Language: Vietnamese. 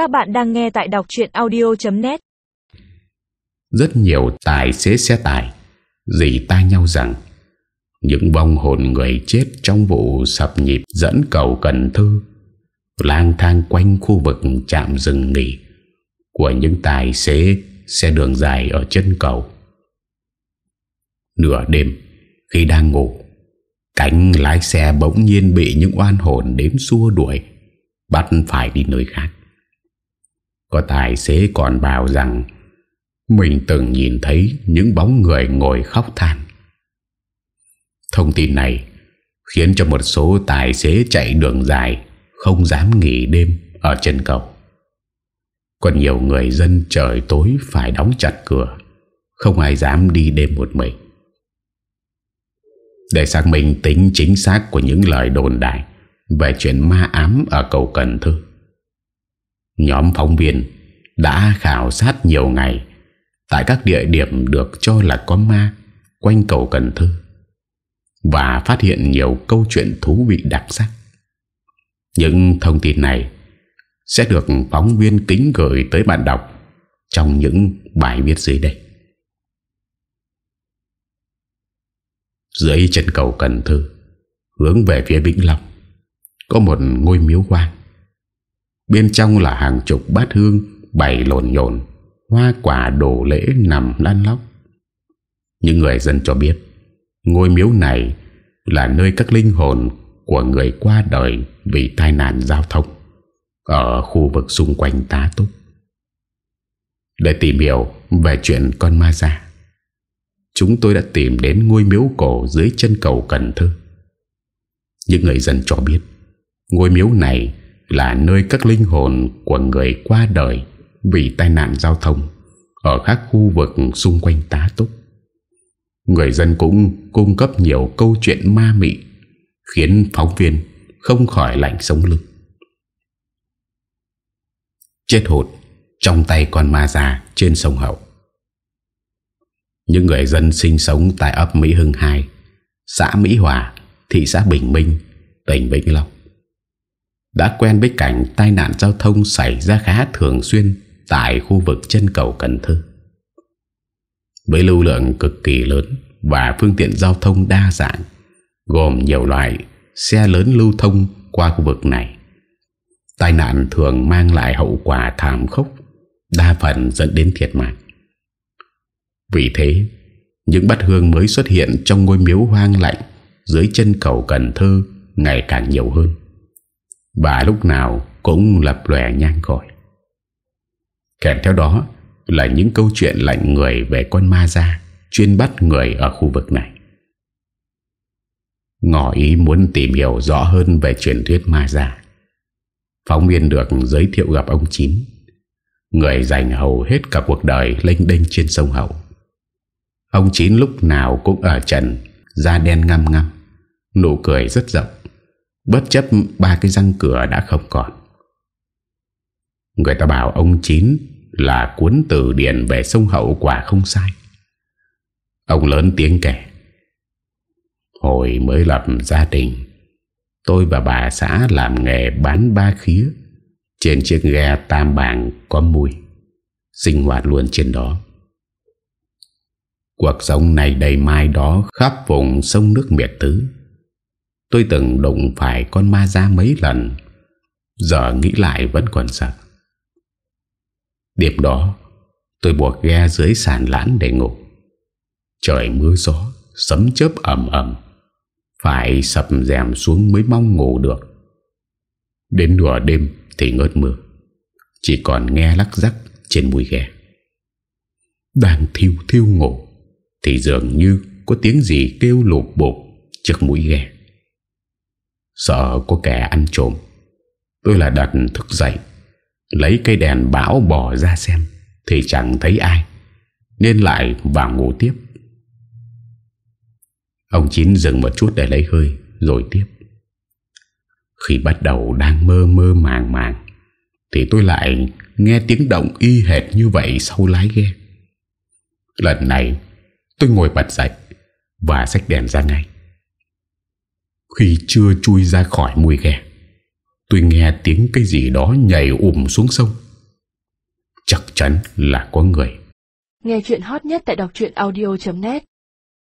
Các bạn đang nghe tại đọc chuyện audio.net Rất nhiều tài xế xe tải dì tai nhau rằng những vong hồn người chết trong vụ sập nhịp dẫn cầu Cần Thư lang thang quanh khu vực trạm dừng nghỉ của những tài xế xe đường dài ở chân cầu. Nửa đêm khi đang ngủ, cánh lái xe bỗng nhiên bị những oan hồn đến xua đuổi, bắt phải đi nơi khác. Có tài xế còn bảo rằng mình từng nhìn thấy những bóng người ngồi khóc than. Thông tin này khiến cho một số tài xế chạy đường dài không dám nghỉ đêm ở chân cầu. Còn nhiều người dân trời tối phải đóng chặt cửa, không ai dám đi đêm một mình. Để xác minh tính chính xác của những lời đồn đại về chuyện ma ám ở cầu Cần Thơ. Nhóm phóng viên đã khảo sát nhiều ngày tại các địa điểm được cho là có ma quanh cầu Cần Thơ và phát hiện nhiều câu chuyện thú vị đặc sắc. Những thông tin này sẽ được phóng viên kính gửi tới bạn đọc trong những bài viết dưới đây. Dưới chân cầu Cần Thơ, hướng về phía Vĩnh Long, có một ngôi miếu hoang. Bên trong là hàng chục bát hương bày lộn nhộn, hoa quả đổ lễ nằm lăn lóc. Những người dân cho biết, ngôi miếu này là nơi các linh hồn của người qua đời vì tai nạn giao thông ở khu vực xung quanh tá túc. Để tìm hiểu về chuyện con ma già, chúng tôi đã tìm đến ngôi miếu cổ dưới chân cầu Cần Thơ. Những người dân cho biết, ngôi miếu này là nơi các linh hồn của người qua đời vì tai nạn giao thông ở các khu vực xung quanh tá túc. Người dân cũng cung cấp nhiều câu chuyện ma mị khiến phóng viên không khỏi lạnh sống lưng. Chết hụt trong tay con ma già trên sông Hậu. Những người dân sinh sống tại ấp Mỹ Hưng 2, xã Mỹ Hòa, thị xã Bình Minh, tỉnh Vĩnh Long đã quen với cảnh tai nạn giao thông xảy ra khá thường xuyên tại khu vực chân cầu Cần Thơ. Với lưu lượng cực kỳ lớn và phương tiện giao thông đa dạng, gồm nhiều loại xe lớn lưu thông qua khu vực này. Tai nạn thường mang lại hậu quả thảm khốc, đa phần dẫn đến thiệt mạng. Vì thế, những bát hương mới xuất hiện trong ngôi miếu hoang lạnh dưới chân cầu Cần Thơ ngày càng nhiều hơn. Và lúc nào cũng lập lòe nhang khỏi. Kèm theo đó là những câu chuyện lạnh người về con ma da chuyên bắt người ở khu vực này. Ngỏ ý muốn tìm hiểu rõ hơn về truyền thuyết ma già Phóng viên được giới thiệu gặp ông Chín, Người dành hầu hết cả cuộc đời lênh đênh trên sông Hậu Ông Chín lúc nào cũng ở trần, Da đen ngăm ngăm, Nụ cười rất rộng Bất chấp ba cái răng cửa đã không còn. Người ta bảo ông Chín là cuốn từ điển về sông Hậu quả không sai. Ông lớn tiếng kể, Hồi mới lập gia đình, Tôi và bà xã làm nghề bán ba khía. Trên chiếc ghe tam bảng có mùi, Sinh hoạt luôn trên đó. Cuộc sống này đầy mai đó khắp vùng sông nước miệt tứ. Tôi từng đụng phải con ma ra mấy lần. Giờ nghĩ lại vẫn còn sợ. Điệp đó, Tôi buộc ghe dưới sàn lãn để ngủ. Trời mưa gió, Sấm chớp ẩm ẩm phải sập rèm xuống mới mong ngủ được. Đến nửa đêm thì ngớt mưa. Chỉ còn nghe lắc rắc trên mũi ghe. Đang thiêu thiêu ngủ Thì dường như có tiếng gì kêu lột bột trước mũi ghe. Sợ có kẻ ăn trộm. Tôi là đặt thức dậy, Lấy cây đèn bão bỏ ra xem, Thì chẳng thấy ai, Nên lại vào ngủ tiếp. Ông Chín dừng một chút để lấy hơi, Rồi tiếp. Khi bắt đầu đang mơ mơ màng màng, Thì tôi lại nghe tiếng động y hệt như vậy sau lái ghe. Lần này, tôi ngồi bật dậy Và xách đèn ra ngay. Khi chưa chui ra khỏi mùi ghe. Tôi nghe tiếng cái gì đó nhảy ụm xuống sông. Chắc chắn là có người. Nghe chuyện hot nhất tại đọc audio.net